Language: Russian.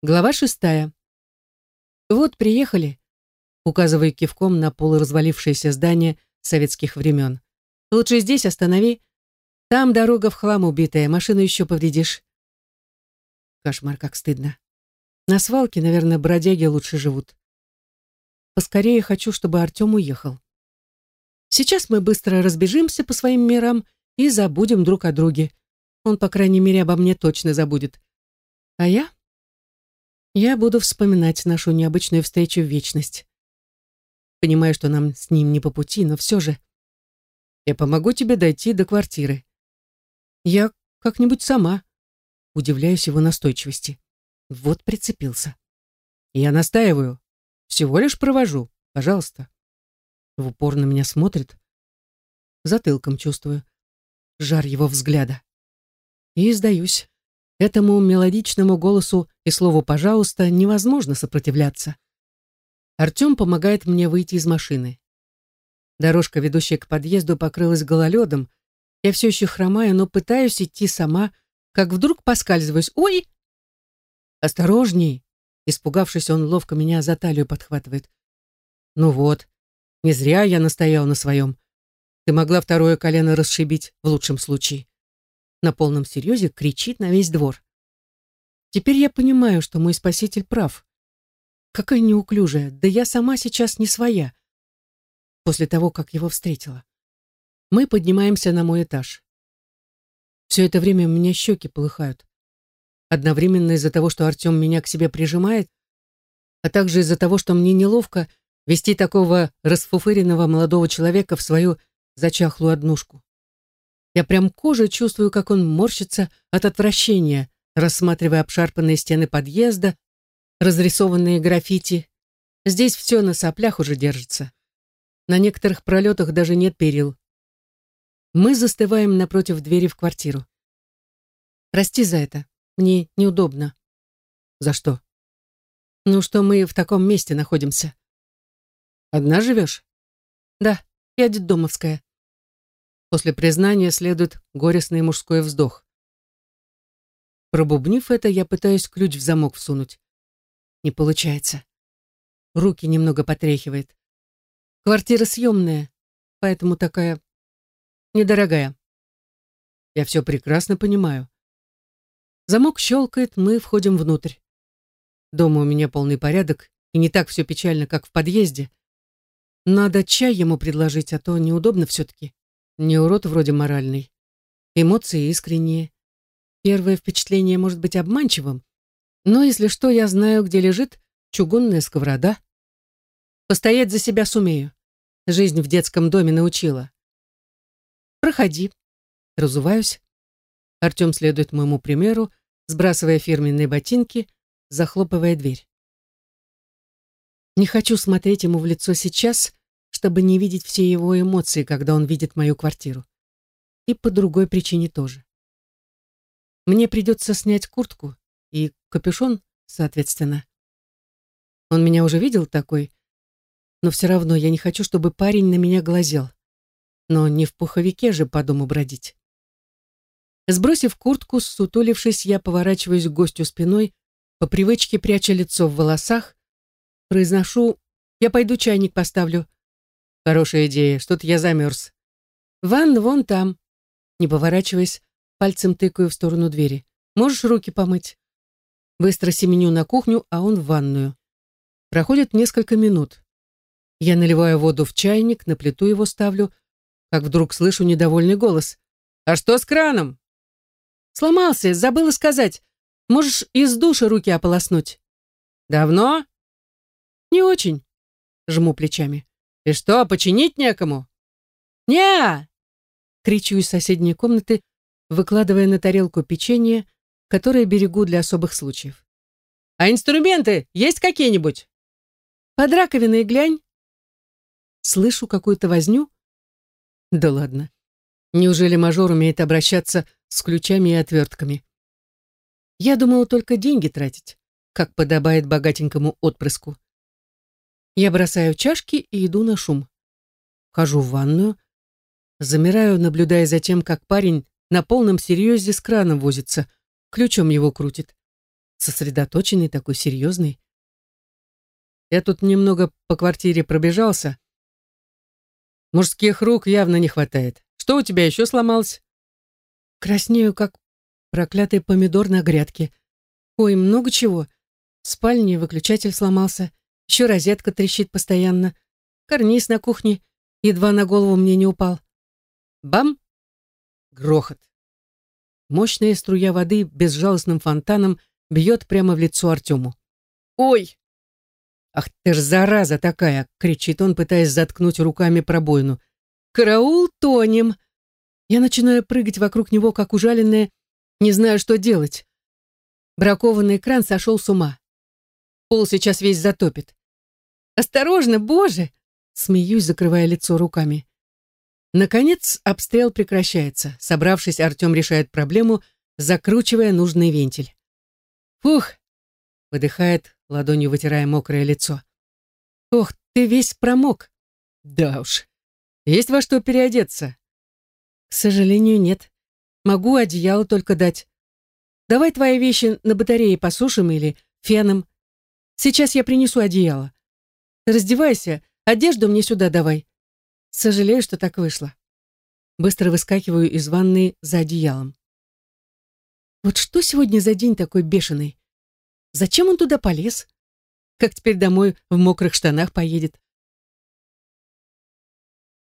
Глава шестая. «Вот, приехали», указывая кивком на полуразвалившееся здание советских времен. «Лучше здесь останови. Там дорога в хлам убитая, машину еще повредишь». Кошмар, как стыдно. На свалке, наверное, бродяги лучше живут. Поскорее хочу, чтобы Артем уехал. Сейчас мы быстро разбежимся по своим мирам и забудем друг о друге. Он, по крайней мере, обо мне точно забудет. А я? Я буду вспоминать нашу необычную встречу в вечность. Понимаю, что нам с ним не по пути, но все же. Я помогу тебе дойти до квартиры. Я как-нибудь сама. Удивляюсь его настойчивости. Вот прицепился. Я настаиваю. Всего лишь провожу. Пожалуйста. В упор на меня смотрит. Затылком чувствую. Жар его взгляда. И сдаюсь. Этому мелодичному голосу и слову «пожалуйста» невозможно сопротивляться. Артем помогает мне выйти из машины. Дорожка, ведущая к подъезду, покрылась гололедом. Я все еще хромаю, но пытаюсь идти сама, как вдруг поскальзываюсь. «Ой!» «Осторожней!» Испугавшись, он ловко меня за талию подхватывает. «Ну вот, не зря я настоял на своем. Ты могла второе колено расшибить, в лучшем случае». На полном серьезе кричит на весь двор. Теперь я понимаю, что мой спаситель прав. Какая неуклюжая, да я сама сейчас не своя. После того, как его встретила. Мы поднимаемся на мой этаж. Все это время у меня щеки полыхают. Одновременно из-за того, что Артем меня к себе прижимает, а также из-за того, что мне неловко вести такого расфуфыренного молодого человека в свою зачахлую однушку. Я прям кожей чувствую, как он морщится от отвращения, рассматривая обшарпанные стены подъезда, разрисованные граффити. Здесь все на соплях уже держится. На некоторых пролетах даже нет перил. Мы застываем напротив двери в квартиру. Прости за это. Мне неудобно. За что? Ну, что мы в таком месте находимся. Одна живешь? Да, я детдомовская. После признания следует горестный мужской вздох. Пробубнив это, я пытаюсь ключ в замок всунуть. Не получается. Руки немного потряхивает. Квартира съемная, поэтому такая недорогая. Я все прекрасно понимаю. Замок щелкает, мы входим внутрь. Дома у меня полный порядок, и не так все печально, как в подъезде. Надо чай ему предложить, а то неудобно все-таки. Не урод вроде моральный. Эмоции искренние. Первое впечатление может быть обманчивым, но если что, я знаю, где лежит чугунная сковорода. Постоять за себя сумею. Жизнь в детском доме научила. Проходи. Разуваюсь. Артем следует моему примеру, сбрасывая фирменные ботинки, захлопывая дверь. Не хочу смотреть ему в лицо сейчас, чтобы не видеть все его эмоции, когда он видит мою квартиру. И по другой причине тоже. Мне придется снять куртку и капюшон, соответственно. Он меня уже видел такой, но все равно я не хочу, чтобы парень на меня глазел. Но не в пуховике же по дому бродить. Сбросив куртку, сутулившись, я поворачиваюсь к гостю спиной, по привычке пряча лицо в волосах, произношу «Я пойду чайник поставлю». Хорошая идея, что-то я замерз. Ванна вон там. Не поворачиваясь, пальцем тыкаю в сторону двери. Можешь руки помыть? Быстро семеню на кухню, а он в ванную. Проходит несколько минут. Я наливаю воду в чайник, на плиту его ставлю, как вдруг слышу недовольный голос. «А что с краном?» Сломался, забыла сказать. Можешь из душа руки ополоснуть. Давно? Не очень. Жму плечами. И что, починить некому? не Кричу из соседней комнаты, выкладывая на тарелку печенье, которое берегу для особых случаев. А инструменты есть какие-нибудь? Под раковиной глянь. Слышу какую-то возню. Да ладно. Неужели мажор умеет обращаться с ключами и отвертками? Я думала только деньги тратить, как подобает богатенькому отпрыску. Я бросаю чашки и иду на шум. Хожу в ванную, замираю, наблюдая за тем, как парень на полном серьезе с краном возится, ключом его крутит. сосредоточенный, такой серьезный. Я тут немного по квартире пробежался. Мужских рук явно не хватает. Что у тебя еще сломалось? Краснею, как проклятый помидор на грядке. Ой, много чего. В спальне выключатель сломался, еще розетка трещит постоянно, карниз на кухне едва на голову мне не упал. Бам! Грохот. Мощная струя воды безжалостным фонтаном бьет прямо в лицо Артему. «Ой!» «Ах ты ж зараза такая!» — кричит он, пытаясь заткнуть руками пробоину. «Караул тонем!» Я начинаю прыгать вокруг него, как ужаленная, не знаю, что делать. Бракованный кран сошел с ума. Пол сейчас весь затопит. «Осторожно, боже!» Смеюсь, закрывая лицо руками. Наконец, обстрел прекращается. Собравшись, Артем решает проблему, закручивая нужный вентиль. «Фух!» — выдыхает, ладонью вытирая мокрое лицо. «Ох, ты весь промок!» «Да уж. Есть во что переодеться?» «К сожалению, нет. Могу одеяло только дать. Давай твои вещи на батарее посушим или феном. Сейчас я принесу одеяло. Раздевайся, одежду мне сюда давай. Сожалею, что так вышло. Быстро выскакиваю из ванны за одеялом. Вот что сегодня за день такой бешеный? Зачем он туда полез? Как теперь домой в мокрых штанах поедет?